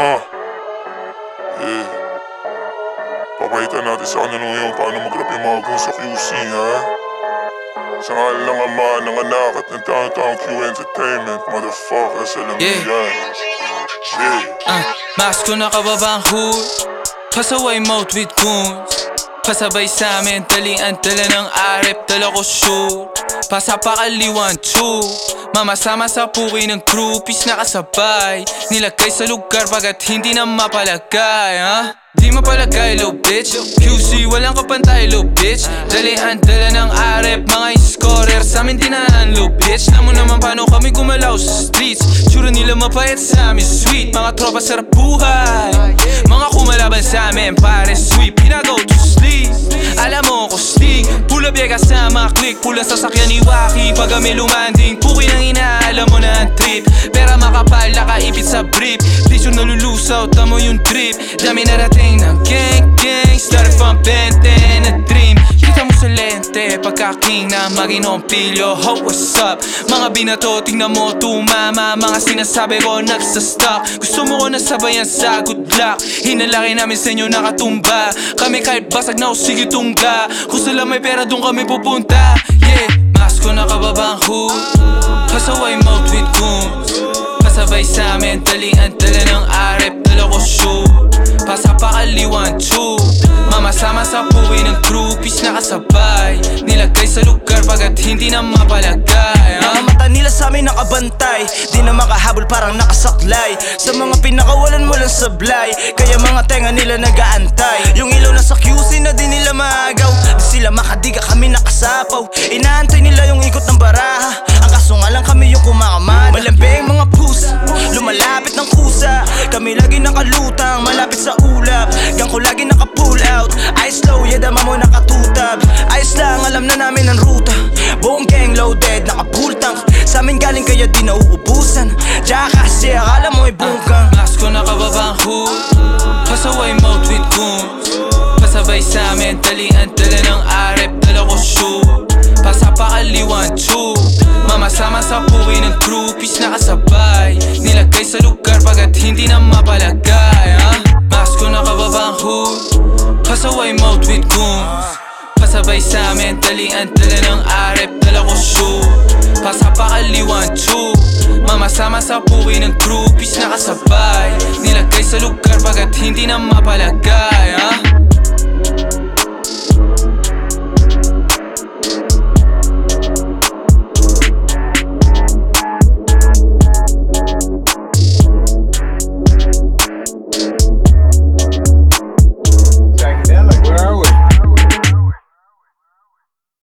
Ah. Eh. Papakita natin sa kanila ngayon paano mag-rap yung mga goons sa QC, ha? Sa ngalan ng ama, ng anak at ng downtown Q Entertainment, motherfuckers, alam Yeah. yan. Yeah. Ah, mask ko nakababa ang hood Pasaway mouth with goons Pasabay sa amin, talian tala ng arep, dala ko shoot Pasapakali one, two Mamasama sa puki ng groupies nakasabay. Nilagay sa lugar bagat hindi na mapalagay, ha? Di mapalagay, low bitch. QC, walang kapantay, low bitch. Dalian dala ng arep, mga scorer Sa amin dinaan, low bitch. Alam mo naman paano kami gumalaw sa streets. Tsura nila mapayat sa amin, sweet. Mga tropa sarap buhay. Mga kumalaban sa amin, pare sweet. Pinago to sleep alam mo ko sting. Pula biyaga sa mga click. Pulang sasakyan ni Waki. Pag kami lumanding. Puki ng ina Alam mo na ang trip. Pera makapal Nakaipit sa brief. Di nalulusaw Tamo yung trip. Dami narating ng gang gang. Started from 20 lente Pagka-king na maginom pilyo. Ho, what's up? Mga binato, tingnan mo tumama. Mga sinasabi ko nagsastop. Gusto mo ko nasabayan sa good luck. Hinalaki namin sa inyo nakatumba. Kami kahit basag na o sige tungga. Kung sila may pera doon kami pupunta. Yeah, mask ko nakababa ang hood Pasaway mouth with goons. Pasabay sa amin, talian hindi na mapalagay Mga ah. mata nila sa amin nakabantay. Di na makahabol parang nakasaklay. Sa mga pinakawalan mo lang sablay. Kaya mga tenga nila nagaantay. Yung ilaw na sa QC na di nila maagaw. Di sila makadiga kami nakasapaw. Inaantay nila yung ikot ng baraha. Ang kaso nga lang kami yung kumakamada Malambing mga pusa Lumalapit ng kusa Kami lagi nakalutang Malapit sa ulap. Gang ko lagi naka-pull out. Eyes low, yeah dama mo nakatutab. Ayos lang, alam na namin ang ruta Buong gang loaded, naka-full tank Sa amin galing kaya di nauubusan. Jackass, yeah, akala mo ay bungkang Mask ko nakababa ang hood Pasaway mouth with goons. Pasabay sa amin, talian tala ng arep Dala ko shoot. Pasapakali one, two. Mamasama sa puwi ng groupies nakasabay. Nilagay sa lugar bagat hindi na mapalagay ha? Mask ko nakababa ang hood Pasaway mouth with goons Pasabay sa amin, talian tala ng arep. Dala ko shoot Pasapakali one, two. Mamasama sa puwi ng groupies nakasabay. Nilagay sa lugar bagat hindi na mapalagay?